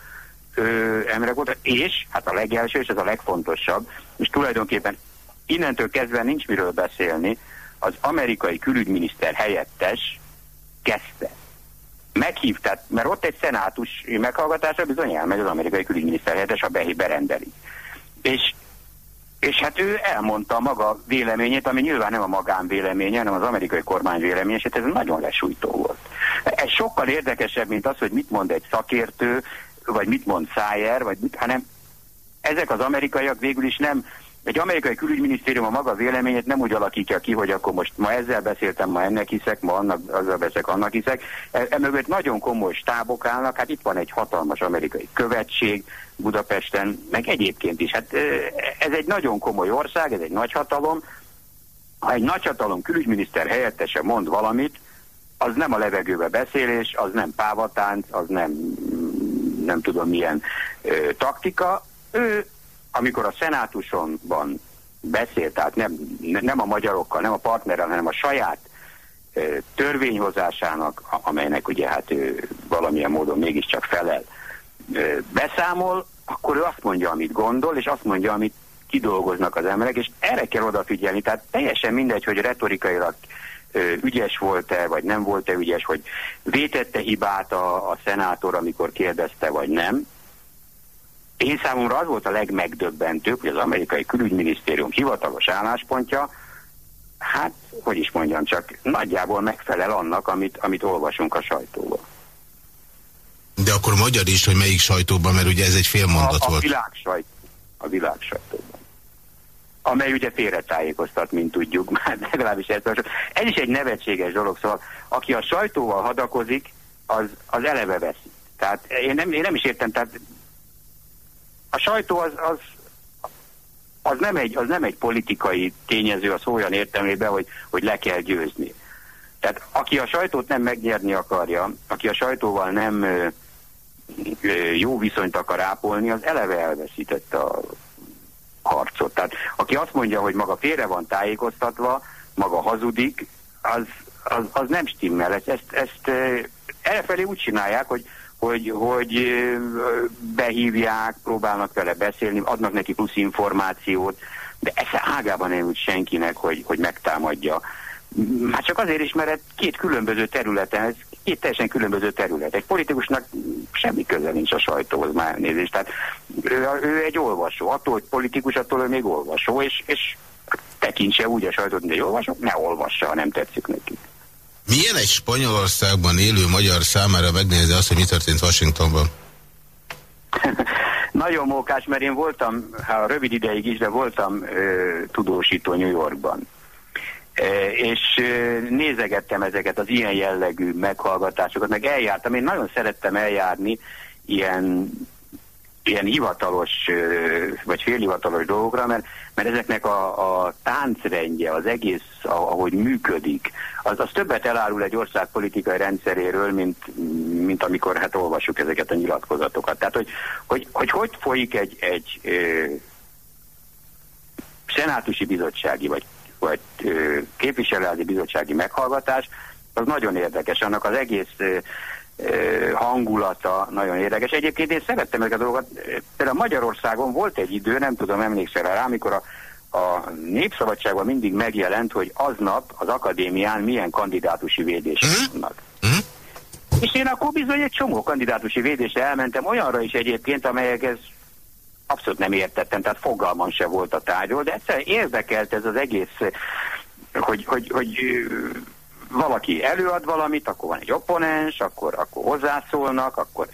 ö, emberek voltak, és hát a legelső, és ez a legfontosabb, és tulajdonképpen innentől kezdve nincs miről beszélni, az amerikai külügyminiszter helyettes kezdte. Meghívták, mert ott egy szenátus meghallgatásra bizony elmegy az amerikai külügyminiszter helyettes, ha berendeli. És és hát ő elmondta maga véleményét, ami nyilván nem a magánvéleménye, hanem az amerikai kormány véleménye, és hát ez nagyon lesújtó volt. Ez sokkal érdekesebb, mint az, hogy mit mond egy szakértő, vagy mit mond Szájer, vagy mit, hanem ezek az amerikaiak végül is nem, egy amerikai külügyminisztérium a maga véleményét nem úgy alakítja ki, hogy akkor most ma ezzel beszéltem, ma ennek hiszek, ma annak, azzal beszek, annak hiszek. Emögött e nagyon komoly stábok állnak, hát itt van egy hatalmas amerikai követség Budapesten, meg egyébként is. Hát ez egy nagyon komoly ország, ez egy nagyhatalom. Ha egy nagyhatalom külügyminiszter helyettese mond valamit, az nem a levegőbe beszélés, az nem pávatánc, az nem nem tudom milyen ö, taktika. Ő amikor a szenátusonban beszélt, tehát nem, nem a magyarokkal, nem a partnerrel, hanem a saját törvényhozásának, amelynek ugye hát ő valamilyen módon mégiscsak felel, beszámol, akkor ő azt mondja, amit gondol, és azt mondja, amit kidolgoznak az emberek, és erre kell odafigyelni. Tehát teljesen mindegy, hogy retorikailag ügyes volt-e, vagy nem volt-e ügyes, hogy vétette hibát a, a szenátor, amikor kérdezte, vagy nem. Én számomra az volt a legmegdöbbentőbb, hogy az amerikai külügyminisztérium hivatalos álláspontja, hát, hogy is mondjam, csak nagyjából megfelel annak, amit, amit olvasunk a sajtóban. De akkor magyar is, hogy melyik sajtóban, mert ugye ez egy félmondat a, a volt. Világ sajt, a világ sajtóban. Amely ugye félretájékoztat, mint tudjuk, már legalábbis ez, ez is egy nevetséges dolog, szóval aki a sajtóval hadakozik, az, az eleve veszi. Tehát én nem, én nem is értem, tehát a sajtó az, az, az, nem egy, az nem egy politikai tényező a szó olyan értelmében, hogy, hogy le kell győzni. Tehát aki a sajtót nem megnyerni akarja, aki a sajtóval nem ö, ö, jó viszonyt akar ápolni, az eleve elveszítette a harcot. Tehát aki azt mondja, hogy maga félre van tájékoztatva, maga hazudik, az, az, az nem stimmel. Ezt, ezt, ezt elfelé úgy csinálják, hogy hogy, hogy behívják, próbálnak vele beszélni, adnak neki plusz információt, de esze ágában nem úgy senkinek, hogy, hogy megtámadja. Hát csak azért is, mert két különböző területen, ez két teljesen különböző terület. Egy politikusnak semmi köze nincs a sajtóhoz, már elnézést. Tehát ő, ő egy olvasó. Attól, hogy politikus, attól ő még olvasó, és, és tekintse úgy a sajtót, mint olvasó, ne olvassa, ha nem tetszik neki. Milyen egy Spanyolországban élő magyar számára megnézni azt, hogy mi történt Washingtonban? Nagyon mókás, mert én voltam, ha rövid ideig is, de voltam ö, tudósító New Yorkban. E, és ö, nézegettem ezeket az ilyen jellegű meghallgatásokat, meg eljártam. Én nagyon szerettem eljárni ilyen ilyen hivatalos vagy félhivatalos dolgokra, mert, mert ezeknek a, a táncrendje, az egész, ahogy működik, az, az többet elárul egy ország politikai rendszeréről, mint, mint amikor hát olvassuk ezeket a nyilatkozatokat. Tehát, hogy hogy, hogy, hogy folyik egy, egy ö, szenátusi bizottsági vagy, vagy ö, képviselőházi bizottsági meghallgatás, az nagyon érdekes. Annak az egész hangulata nagyon érdekes. Egyébként én szerettem ezeket a dolgokat. Például Magyarországon volt egy idő, nem tudom, emlékszel rá, amikor a, a Népszabadságban mindig megjelent, hogy aznap az akadémián milyen kandidátusi védések mhm. vannak. Mm. És én akkor bizony egy csomó kandidátusi védésre elmentem, olyanra is egyébként, amelyekhez abszolút nem értettem, tehát fogalmam se volt a tárgyról, de egyszerűen érdekelt ez az egész, hogy, hogy, hogy valaki előad valamit, akkor van egy opponens, akkor, akkor hozzászólnak, akkor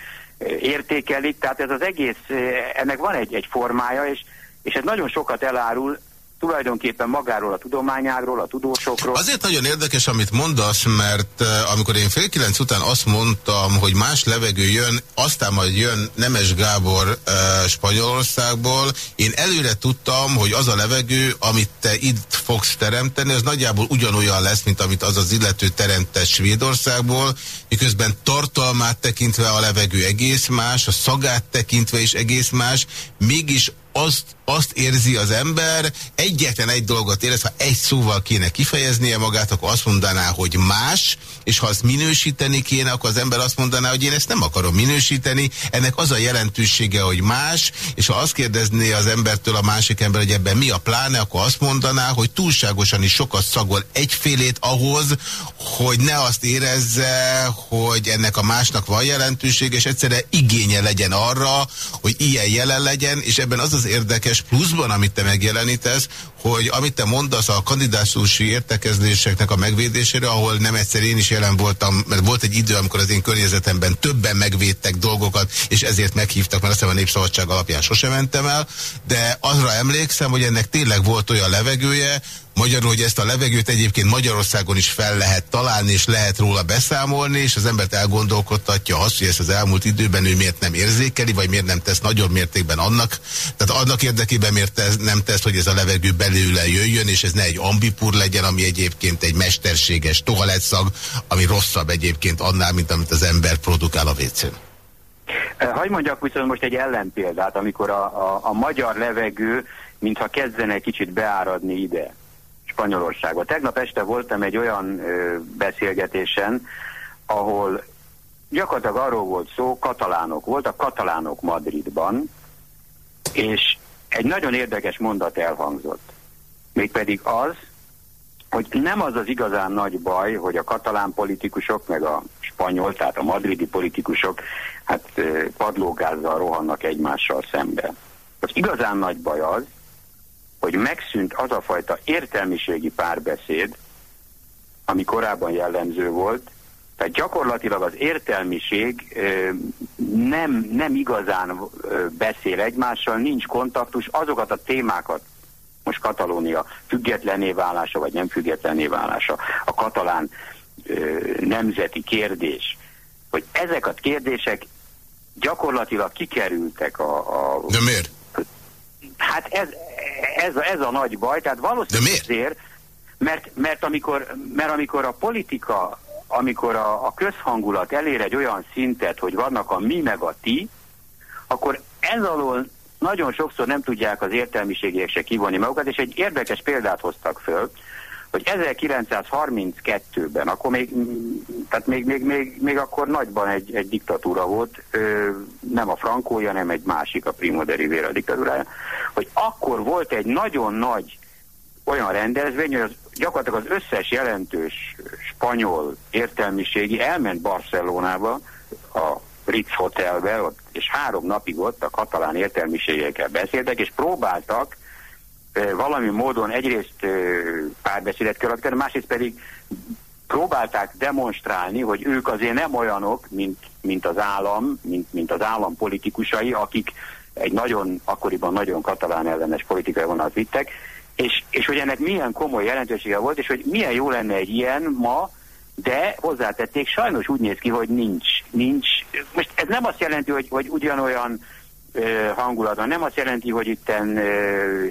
értékelik, tehát ez az egész, ennek van egy, egy formája, és, és ez nagyon sokat elárul tulajdonképpen magáról a tudományágról, a tudósokról. Azért nagyon érdekes, amit mondasz, mert uh, amikor én fél kilenc után azt mondtam, hogy más levegő jön, aztán majd jön Nemes Gábor uh, Spanyolországból, én előre tudtam, hogy az a levegő, amit te itt fogsz teremteni, az nagyjából ugyanolyan lesz, mint amit az az illető teremtett Svédországból, miközben tartalmát tekintve a levegő egész más, a szagát tekintve is egész más, mégis azt, azt érzi az ember, egyetlen egy dolgot érez, ha egy szóval kéne kifejeznie magát, akkor azt mondaná, hogy más, és ha azt minősíteni kéne, akkor az ember azt mondaná, hogy én ezt nem akarom minősíteni, ennek az a jelentősége, hogy más, és ha azt kérdezné az embertől a másik ember, hogy ebben mi a pláne, akkor azt mondaná, hogy túlságosan is sokat szagol egyfélét ahhoz, hogy ne azt érezze, hogy ennek a másnak van jelentősége, és egyszerre igénye legyen arra, hogy ilyen jelen legyen, és ebben az az érdekes pluszban, amit te megjelenítesz, hogy amit te mondasz a kandidátusi értekezléseknek a megvédésére, ahol nem egyszer én is jelen voltam, mert volt egy idő, amikor az én környezetemben többen megvédtek dolgokat, és ezért meghívtak, mert azt a Népszabadság alapján sosem mentem el, de azra emlékszem, hogy ennek tényleg volt olyan levegője, Magyarul, hogy ezt a levegőt egyébként Magyarországon is fel lehet találni, és lehet róla beszámolni, és az embert elgondolkodtatja azt, hogy ezt az elmúlt időben ő miért nem érzékeli, vagy miért nem tesz nagyobb mértékben annak. Tehát annak érdekében miért nem tesz, hogy ez a levegő belőle jöjjön, és ez ne egy ambipur legyen, ami egyébként egy mesterséges toaletszag, ami rosszabb egyébként annál, mint amit az ember produkál a vécén. Hagy mondjak viszont most egy ellenpéldát, amikor a, a, a magyar levegő mintha kezdene kicsit beáradni ide. Spanyolországba. Tegnap este voltam egy olyan ö, beszélgetésen, ahol gyakorlatilag arról volt szó, katalánok voltak, katalánok Madridban, és egy nagyon érdekes mondat elhangzott. Mégpedig az, hogy nem az az igazán nagy baj, hogy a katalán politikusok, meg a spanyol, tehát a madridi politikusok hát padlógázzal rohannak egymással szembe. Az igazán nagy baj az, hogy megszűnt az a fajta értelmiségi párbeszéd, ami korábban jellemző volt, tehát gyakorlatilag az értelmiség nem, nem igazán beszél egymással, nincs kontaktus, azokat a témákat, most Katalónia függetlené válása, vagy nem függetlené válása, a katalán nemzeti kérdés, hogy ezek a kérdések gyakorlatilag kikerültek a... a De miért? Hát ez, ez, a, ez a nagy baj, tehát valószínűleg azért, mert, mert, amikor, mert amikor a politika, amikor a, a közhangulat elér egy olyan szintet, hogy vannak a mi meg a ti, akkor ez alól nagyon sokszor nem tudják az értelmiségiek se kivonni magukat, és egy érdekes példát hoztak föl, hogy 1932-ben, akkor még, tehát még, még, még, még akkor nagyban egy, egy diktatúra volt, ö, nem a frankója, nem egy másik, a Primo de Rivera diktatúrája, hogy akkor volt egy nagyon nagy olyan rendezvény, hogy az, gyakorlatilag az összes jelentős spanyol értelmiségi elment Barcelonába, a Ritz Hotelbe, és három napig ott a katalán értelmiségekkel beszéltek, és próbáltak valami módon egyrészt párbeszédet kialakítani, másrészt pedig próbálták demonstrálni, hogy ők azért nem olyanok, mint, mint az állam, mint, mint az állam politikusai, akik egy nagyon, akkoriban nagyon katalán ellenes politikai vonalat vittek, és, és hogy ennek milyen komoly jelentősége volt, és hogy milyen jó lenne egy ilyen ma, de hozzátették, sajnos úgy néz ki, hogy nincs. nincs. Most ez nem azt jelenti, hogy, hogy ugyanolyan hangulatban. Nem azt jelenti, hogy itt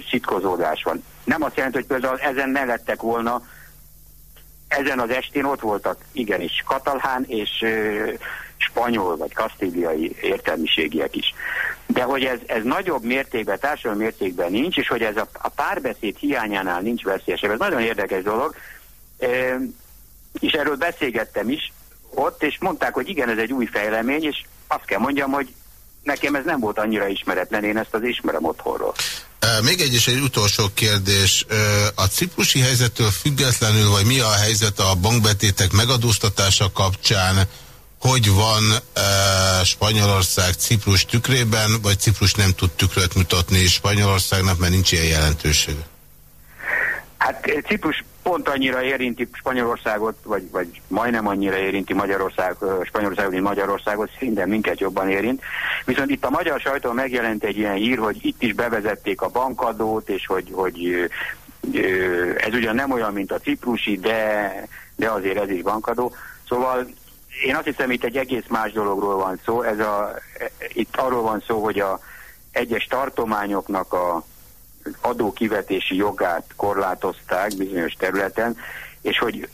sitkozódás van. Nem azt jelenti, hogy például ezen ne lettek volna, ezen az estén ott voltak igenis katalhán és spanyol vagy kasztíliai értelmiségiek is. De hogy ez, ez nagyobb mértékben, társadalmi mértékben nincs, és hogy ez a, a párbeszéd hiányánál nincs veszélyesebb. Ez nagyon érdekes dolog. E, és erről beszélgettem is ott, és mondták, hogy igen, ez egy új fejlemény, és azt kell mondjam, hogy nekem ez nem volt annyira ismeretlen, én ezt az ismerem otthonról. Még egy és egy utolsó kérdés. A ciprusi helyzettől függetlenül, vagy mi a helyzet a bankbetétek megadóztatása kapcsán, hogy van Spanyolország Ciprus tükrében, vagy Ciprus nem tud tükröt mutatni Spanyolországnak, mert nincs ilyen jelentősége? Hát Ciprus pont annyira érinti Spanyolországot, vagy, vagy majdnem annyira érinti Magyarország, Spanyolországot, mint Magyarországot, szerintem minket jobban érint. Viszont itt a magyar sajtó megjelent egy ilyen hír, hogy itt is bevezették a bankadót, és hogy, hogy ez ugyan nem olyan, mint a ciprusi, de, de azért ez is bankadó. Szóval én azt hiszem, itt egy egész más dologról van szó. Ez a, itt arról van szó, hogy a egyes tartományoknak a adókivetési jogát korlátozták bizonyos területen, és hogy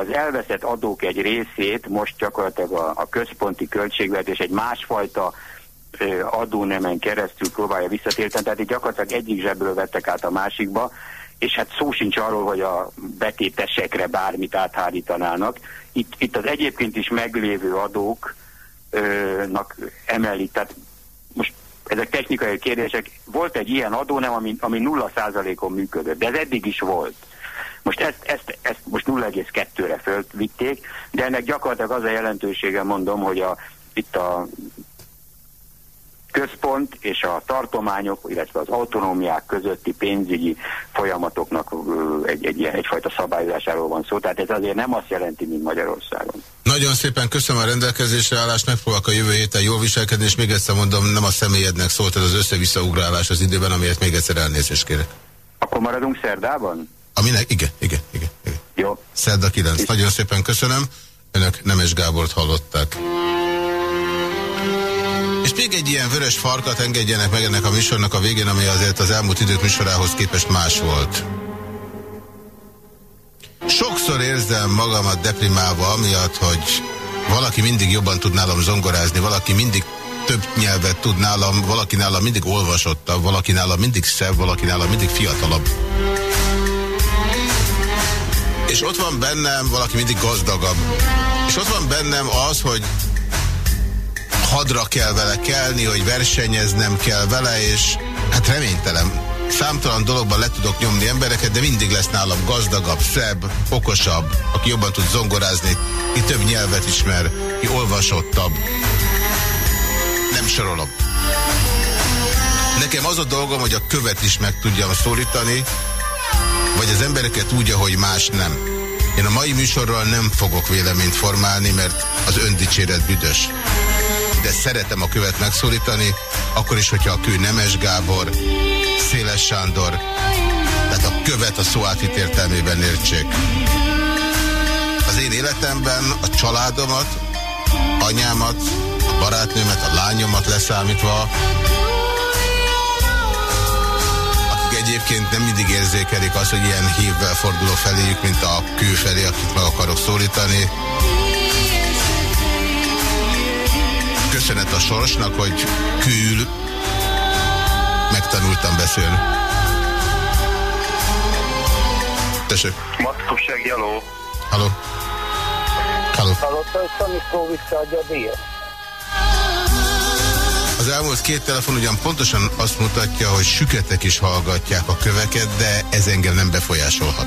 az elveszett adók egy részét most gyakorlatilag a, a központi költségvetés egy másfajta adónemen keresztül próbálja visszatérteni, tehát itt gyakorlatilag egyik zsebből vettek át a másikba, és hát szó sincs arról, hogy a betétesekre bármit áthárítanának. Itt, itt az egyébként is meglévő adóknak emelik, tehát most ezek technikai kérdések. Volt egy ilyen adó, nem, ami, ami 0%-on működött, de ez eddig is volt. Most ezt, ezt, ezt most 0,2-re fölvitték, de ennek gyakorlatilag az a jelentősége, mondom, hogy a, itt a központ és a tartományok, illetve az autonómiák közötti pénzügyi folyamatoknak egy, egy, egyfajta szabályozásáról van szó. Tehát ez azért nem azt jelenti, mint Magyarországon. Nagyon szépen köszönöm a rendelkezésre állást, megpróbálok a jövő héten jól viselkedni, és még egyszer mondom, nem a személyednek szólt ez az össze-visszaugrálás az időben, amiért még egyszer elnézést kérek. Akkor maradunk szerdában? Aminek, igen, igen, igen. igen. Jó. Szerda 9. Nagyon szépen köszönöm. Önök Nemes Gábort hallották. És még egy ilyen vörös farkat engedjenek meg ennek a műsornak a végén, ami azért az elmúlt idők műsorához képest más volt. Sokszor érzem magamat deprimálva, amiatt, hogy valaki mindig jobban tud nálam zongorázni, valaki mindig több nyelvet tud nálam, valaki nálam mindig olvasottabb, valaki nálam mindig szebb, valaki nálam mindig fiatalabb. És ott van bennem valaki mindig gazdagabb. És ott van bennem az, hogy hadra kell vele kelni, hogy versenyeznem kell vele, és hát reménytelen. Számtalan dologban le tudok nyomni embereket, de mindig lesz nálam gazdagabb, szebb, okosabb, aki jobban tud zongorázni, ki több nyelvet ismer, ki olvasottabb. Nem sorolom. Nekem az a dolgom, hogy a követ is meg tudjam szólítani, vagy az embereket úgy, ahogy más nem. Én a mai műsorral nem fogok véleményt formálni, mert az öndicséret büdös de szeretem a követ megszólítani, akkor is, hogyha a kő Nemes Gábor, Széles Sándor, tehát a követ a szó átvit értelmében értsék. Az én életemben a családomat, anyámat, a barátnőmet, a lányomat leszámítva, akik egyébként nem mindig érzékelik azt, hogy ilyen hívvel fordulok feléjük, mint a kő felé, akit meg akarok szólítani, köszönet a sorsnak, hogy kül megtanultam beszélni. Tessék. Maszkosság, jaló. Halló. Halló. Hallotta, hogy visszaadja a díjat? Az elmúlt két telefon ugyan pontosan azt mutatja, hogy süketek is hallgatják a köveket, de ez engem nem befolyásolhat.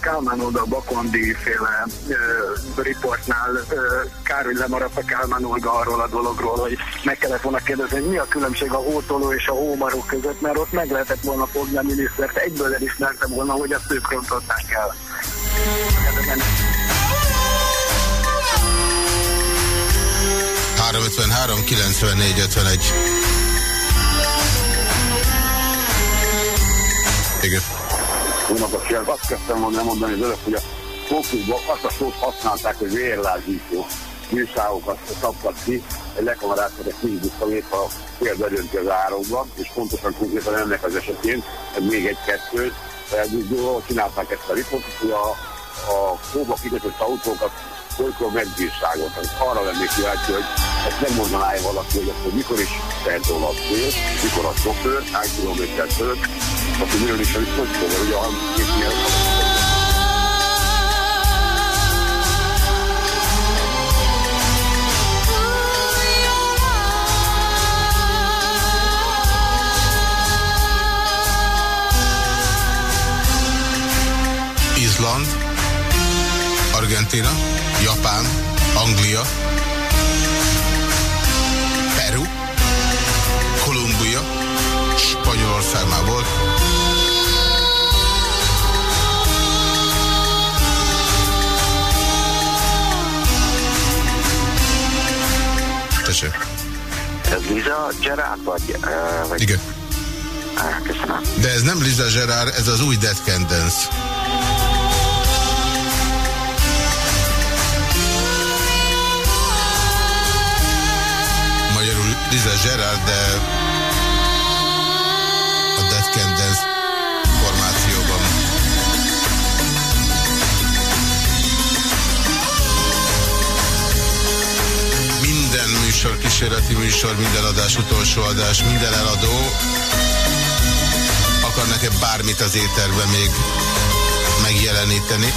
Kálmán Olda Bakondi féle uh, riportnál uh, kár, hogy lemaradt a Kálmán Olga arról a dologról, hogy meg kellett volna kérdezni, hogy mi a különbség a hótoló és a hómarok között, mert ott meg lehetett volna fogni a minisztert, egyből elismerte volna, hogy azt ők rontották el. 353 94 51 Igen. Jó napot kívánok! Azt kezdtem volna mondani az előbb, hogy a fókuszban azt a szót használták, hogy vérlázító műságokat szabtak ki, egy lekamaráztak egy kínbuszavét, ha példa dönti az árokba, és pontosan konkrétan ennek az esetén, még egy-kettőt, jól csinálták ezt a riportot, hogy a, a kóba kikötött autókat olykor megbírságot. Arra lennék kíváncsi, hogy ezt nem mondaná -e valaki, hogy akkor mikor is tehet róla a mikor a sofőr, hány kilométer fölött, akkor miről is, hogy hogy fog, hogy a két ilyen Izland, Argentina, Japán, Anglia, Peru, Kolumbia, Spanyolország már volt, Liza Gerard vagy? Uh, vagy... Igen. Ah, köszönöm. De ez nem Liza Gerard, ez az új Dead Can Dance. Magyarul Liza Gerard, de a Dead Can Dance műsor, kísérleti műsor, minden adás, utolsó adás, minden eladó akarnak-e bármit az éterben még megjeleníteni.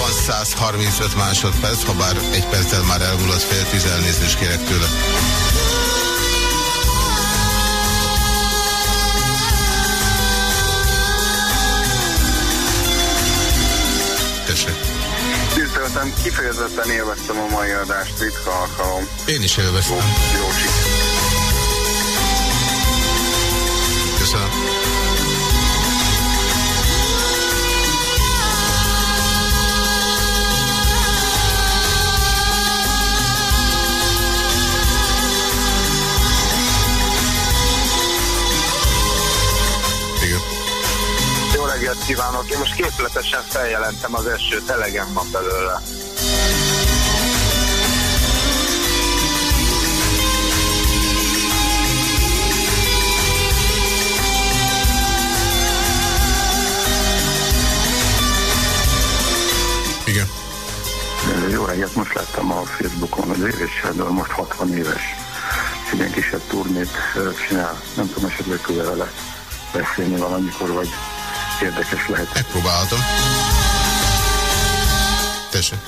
Van 135 másodperc, ha bár egy perccel már elmúlott fél tíz elnézést kérek tőle. Kifejezetten élveztem a mai adást, ritka alkalom. Én is élveztem. Jó, jó kívánok! Én most képletesen feljelentem az esőt, elegem van belőle. Igen. Jó reggelt, most láttam a Facebookon, az Éves Sándor most 60 éves. Egy ilyen kisebb turnét csinál. Nem tudom, esetleg tud vele beszélni valamikor, vagy érdekes lehet. Megpróbálhatom. Tessék.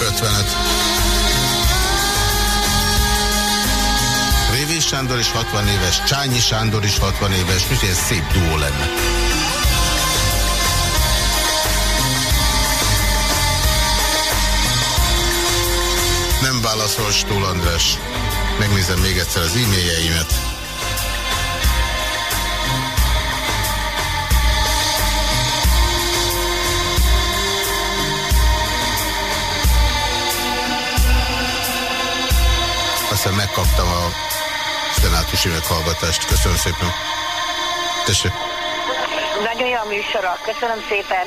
Ötvenet. Révés Sándor is 60 éves, Csányi Sándor is 60 éves, úgyhogy ez szép duó lenne. Nem válaszol Stól András. Megnézem még egyszer az e-mailjeimet. Aztán megkaptam a szenátusi meghallgatást. Köszönöm szépen. Tessék. Nagyon jó a műsora. Köszönöm szépen.